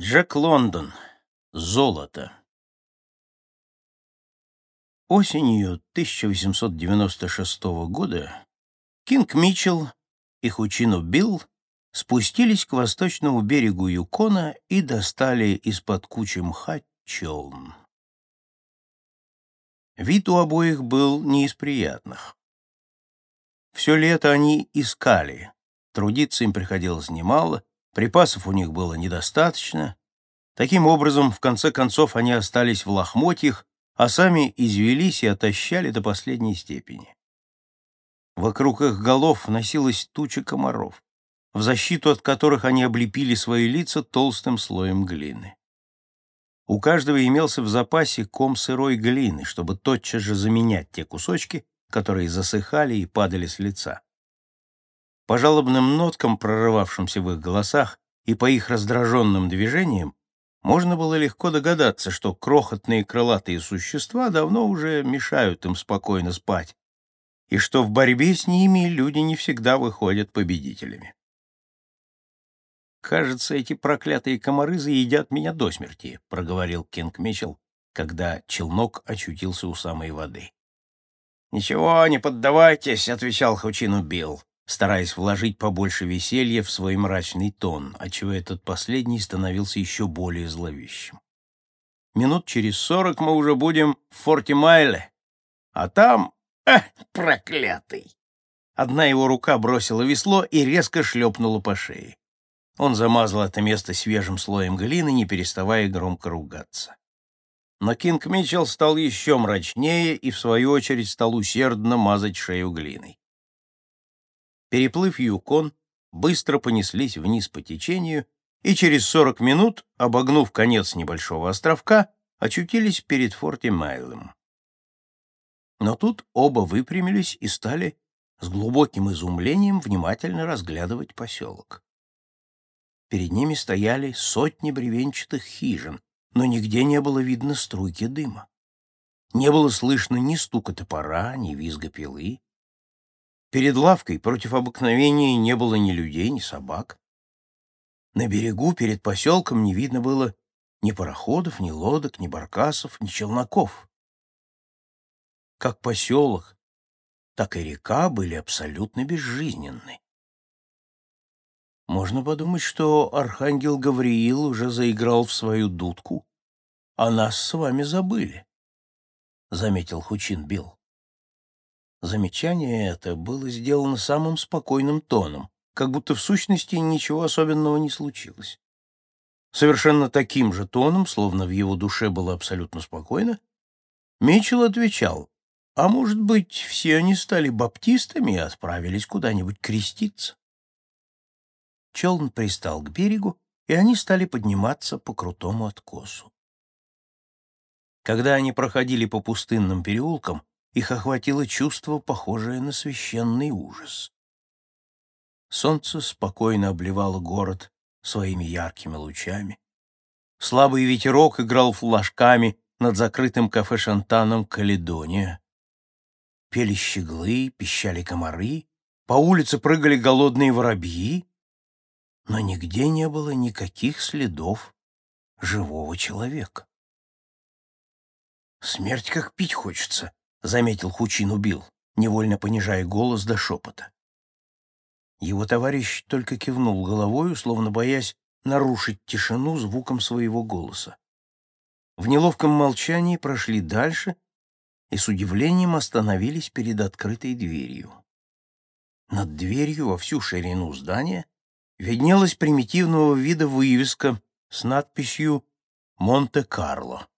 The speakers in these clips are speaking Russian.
Джек Лондон. Золото. Осенью 1896 года Кинг Митчелл и Хучину Билл спустились к восточному берегу Юкона и достали из-под кучи мха челн. Вид у обоих был не из приятных. Все лето они искали, трудиться им приходилось немало, Припасов у них было недостаточно. Таким образом, в конце концов, они остались в лохмотьях, а сами извелись и отощали до последней степени. Вокруг их голов носилась туча комаров, в защиту от которых они облепили свои лица толстым слоем глины. У каждого имелся в запасе ком сырой глины, чтобы тотчас же заменять те кусочки, которые засыхали и падали с лица. По жалобным ноткам, прорывавшимся в их голосах, и по их раздраженным движениям, можно было легко догадаться, что крохотные крылатые существа давно уже мешают им спокойно спать, и что в борьбе с ними люди не всегда выходят победителями. «Кажется, эти проклятые комары заедят меня до смерти», — проговорил Кинг Митчелл, когда челнок очутился у самой воды. «Ничего, не поддавайтесь», — отвечал Хучину Билл стараясь вложить побольше веселья в свой мрачный тон, отчего этот последний становился еще более зловещим. Минут через сорок мы уже будем в форте Майле, а там... Эх, проклятый! Одна его рука бросила весло и резко шлепнула по шее. Он замазал это место свежим слоем глины, не переставая громко ругаться. Но Кинг Митчелл стал еще мрачнее и, в свою очередь, стал усердно мазать шею глиной. Переплыв Юкон, быстро понеслись вниз по течению и через 40 минут, обогнув конец небольшого островка, очутились перед форте Майлем. Но тут оба выпрямились и стали с глубоким изумлением внимательно разглядывать поселок. Перед ними стояли сотни бревенчатых хижин, но нигде не было видно струйки дыма. Не было слышно ни стука топора, ни визга пилы. Перед лавкой против обыкновения не было ни людей, ни собак. На берегу перед поселком не видно было ни пароходов, ни лодок, ни баркасов, ни челноков. Как поселок, так и река были абсолютно безжизненны. Можно подумать, что архангел Гавриил уже заиграл в свою дудку, а нас с вами забыли, — заметил Хучин Билл. Замечание это было сделано самым спокойным тоном, как будто в сущности ничего особенного не случилось. Совершенно таким же тоном, словно в его душе было абсолютно спокойно, Митчелл отвечал, а может быть, все они стали баптистами и отправились куда-нибудь креститься. Челн пристал к берегу, и они стали подниматься по крутому откосу. Когда они проходили по пустынным переулкам, их охватило чувство, похожее на священный ужас. Солнце спокойно обливало город своими яркими лучами. Слабый ветерок играл флажками над закрытым кафе-шантаном «Каледония». Пели щеглы, пищали комары, по улице прыгали голодные воробьи, но нигде не было никаких следов живого человека. «Смерть как пить хочется», — заметил Хучин убил, невольно понижая голос до шепота. Его товарищ только кивнул головой, словно боясь нарушить тишину звуком своего голоса. В неловком молчании прошли дальше и с удивлением остановились перед открытой дверью. Над дверью во всю ширину здания виднелась примитивного вида вывеска с надписью «Монте-Карло».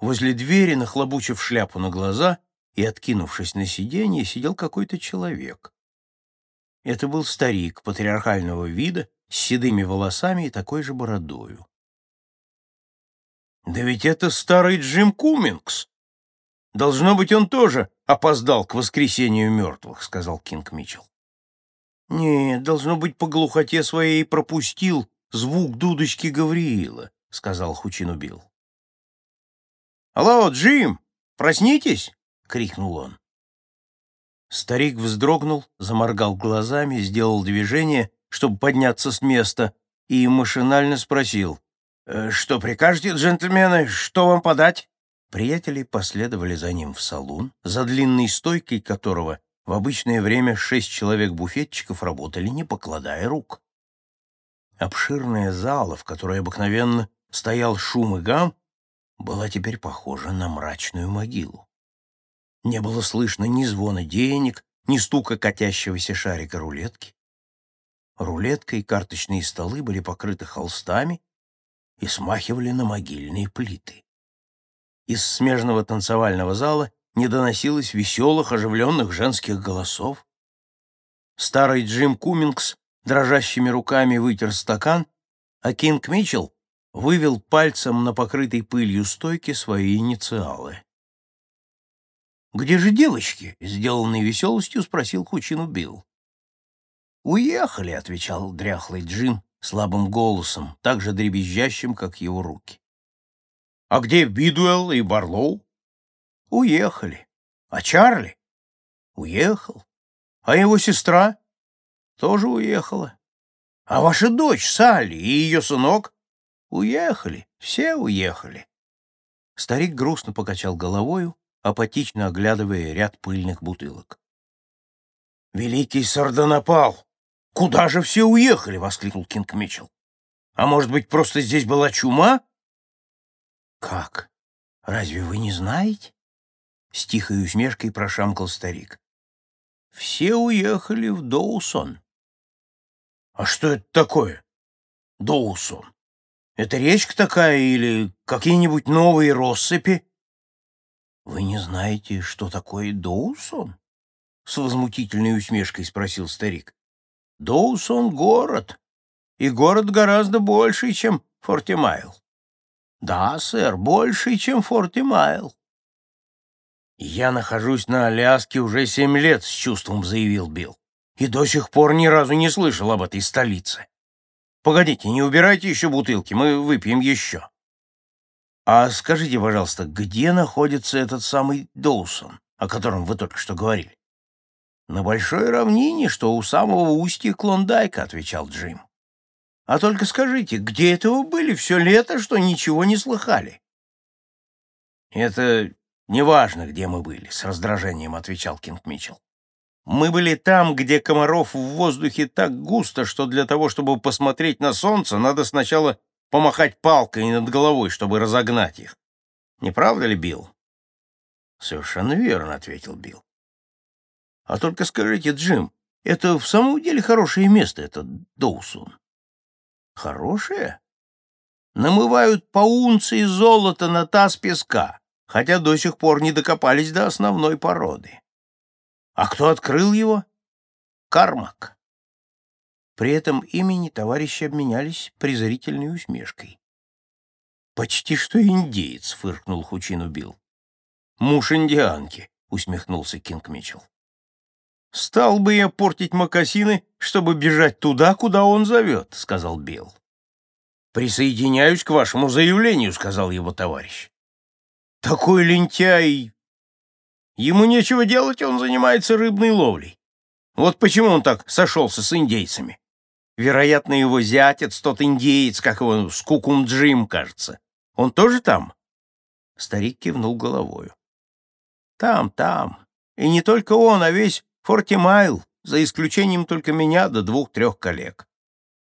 Возле двери, нахлобучив шляпу на глаза и откинувшись на сиденье, сидел какой-то человек. Это был старик патриархального вида, с седыми волосами и такой же бородою. «Да ведь это старый Джим Кумингс! Должно быть, он тоже опоздал к воскресению мертвых», — сказал Кинг Митчелл. «Нет, должно быть, по глухоте своей пропустил звук дудочки Гавриила», — сказал Хучин убил. «Алло, Джим, проснитесь!» — крикнул он. Старик вздрогнул, заморгал глазами, сделал движение, чтобы подняться с места, и машинально спросил, «Э, «Что прикажете, джентльмены, что вам подать?» Приятели последовали за ним в салон, за длинной стойкой которого в обычное время шесть человек-буфетчиков работали, не покладая рук. Обширная зала, в которой обыкновенно стоял шум и гам, была теперь похожа на мрачную могилу. Не было слышно ни звона денег, ни стука катящегося шарика рулетки. Рулетка и карточные столы были покрыты холстами и смахивали на могильные плиты. Из смежного танцевального зала не доносилось веселых, оживленных женских голосов. Старый Джим Кумингс дрожащими руками вытер стакан, а Кинг Митчелл вывел пальцем на покрытой пылью стойке свои инициалы. «Где же девочки?» — сделанной веселостью спросил Кучину Билл. «Уехали», — отвечал дряхлый Джим слабым голосом, так же дребезжащим, как его руки. «А где Бидуэлл и Барлоу?» «Уехали. А Чарли?» «Уехал. А его сестра?» «Тоже уехала. А ваша дочь Салли и ее сынок?» «Уехали. Все уехали». Старик грустно покачал головою, апатично оглядывая ряд пыльных бутылок. «Великий Сардонапал! Куда же все уехали?» — воскликнул Кинг Митчелл. «А может быть, просто здесь была чума?» «Как? Разве вы не знаете?» С тихой усмешкой прошамкал старик. «Все уехали в Доусон». «А что это такое? Доусон? Это речка такая или какие-нибудь новые россыпи?» «Вы не знаете, что такое Доусон?» С возмутительной усмешкой спросил старик. «Доусон — город, и город гораздо больше, чем Фортимайл». «Да, сэр, больше, чем Фортимайл». «Я нахожусь на Аляске уже семь лет», — с чувством заявил Билл, «и до сих пор ни разу не слышал об этой столице. Погодите, не убирайте еще бутылки, мы выпьем еще». «А скажите, пожалуйста, где находится этот самый Доусон, о котором вы только что говорили?» «На большой равнине, что у самого устья Клондайка», — отвечал Джим. «А только скажите, где это вы были все лето, что ничего не слыхали?» «Это неважно, где мы были», — с раздражением отвечал Кинг Митчелл. «Мы были там, где комаров в воздухе так густо, что для того, чтобы посмотреть на солнце, надо сначала помахать палкой над головой, чтобы разогнать их. Не правда ли, Билл? Совершенно верно, ответил Билл. А только скажите, Джим, это в самом деле хорошее место, это Доусон? Хорошее? Намывают по унции золота на таз песка, хотя до сих пор не докопались до основной породы. А кто открыл его? Кармак. При этом имени товарищи обменялись презрительной усмешкой. «Почти что индеец», — фыркнул Хучин Билл. «Муж индианки», — усмехнулся Кинг Митчелл. «Стал бы я портить мокасины, чтобы бежать туда, куда он зовет», — сказал Билл. «Присоединяюсь к вашему заявлению», — сказал его товарищ. «Такой лентяй! Ему нечего делать, он занимается рыбной ловлей. Вот почему он так сошелся с индейцами. Вероятно, его зятец, тот индеец, как его, Скукум Джим, кажется. Он тоже там?» Старик кивнул головою. «Там, там. И не только он, а весь Фортимайл, за исключением только меня до двух-трех коллег.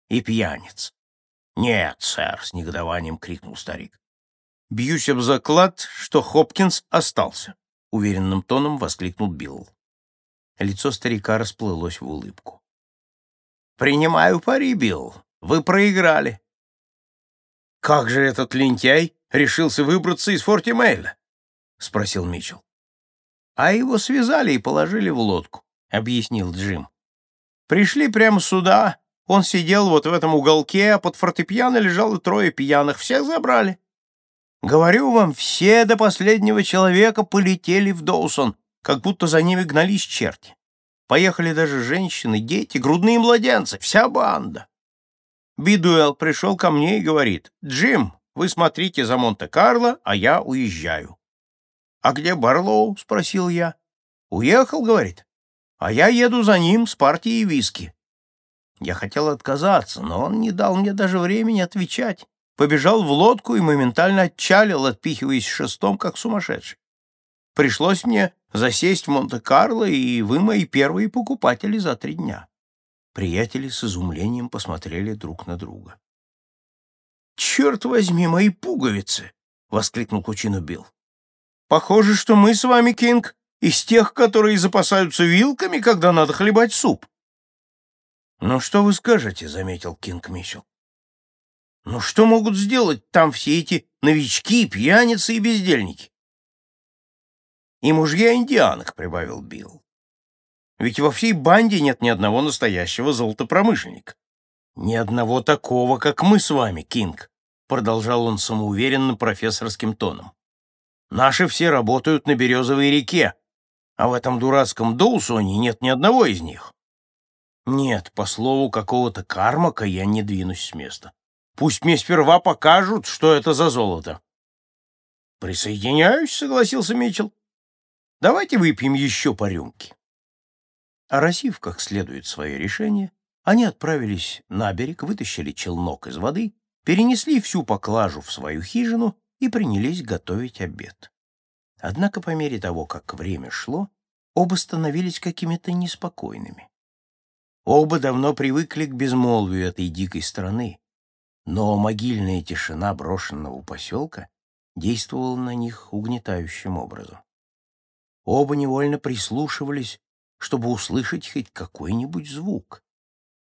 И пьяниц». «Нет, сэр», — с негодованием крикнул старик. «Бьюсь об заклад, что Хопкинс остался», — уверенным тоном воскликнул Билл. Лицо старика расплылось в улыбку. «Принимаю пари, Билл. Вы проиграли». «Как же этот лентяй решился выбраться из Фортимейля?» — спросил Митчелл. «А его связали и положили в лодку», — объяснил Джим. «Пришли прямо сюда. Он сидел вот в этом уголке, а под фортепиано лежало трое пьяных. Всех забрали. Говорю вам, все до последнего человека полетели в Доусон, как будто за ними гнались черти. Поехали даже женщины, дети, грудные младенцы, вся банда. Бидуэлл пришел ко мне и говорит, «Джим, вы смотрите за Монте-Карло, а я уезжаю». «А где Барлоу?» — спросил я. «Уехал», — говорит. «А я еду за ним с партией виски». Я хотел отказаться, но он не дал мне даже времени отвечать. Побежал в лодку и моментально отчалил, отпихиваясь шестом, как сумасшедший. Пришлось мне засесть в Монте-Карло, и вы мои первые покупатели за три дня. Приятели с изумлением посмотрели друг на друга. «Черт возьми, мои пуговицы!» — воскликнул Кучину Билл. «Похоже, что мы с вами, Кинг, из тех, которые запасаются вилками, когда надо хлебать суп». «Ну что вы скажете?» — заметил Кинг Митчелл. «Ну что могут сделать там все эти новички, пьяницы и бездельники?» «И мужья индианок», — прибавил Билл. Ведь во всей банде нет ни одного настоящего золотопромышленника. Ни одного такого, как мы с вами, Кинг, продолжал он самоуверенным профессорским тоном. Наши все работают на Березовой реке, а в этом дурацком Доусоне нет ни одного из них. Нет, по слову какого-то кармака я не двинусь с места. Пусть мне сперва покажут, что это за золото. Присоединяюсь, согласился Митчелл. Давайте выпьем еще по рюмке. Оросив как следует свое решение, они отправились на берег, вытащили челнок из воды, перенесли всю поклажу в свою хижину и принялись готовить обед. Однако по мере того, как время шло, оба становились какими-то неспокойными. Оба давно привыкли к безмолвию этой дикой страны, но могильная тишина брошенного поселка действовала на них угнетающим образом. Оба невольно прислушивались чтобы услышать хоть какой-нибудь звук.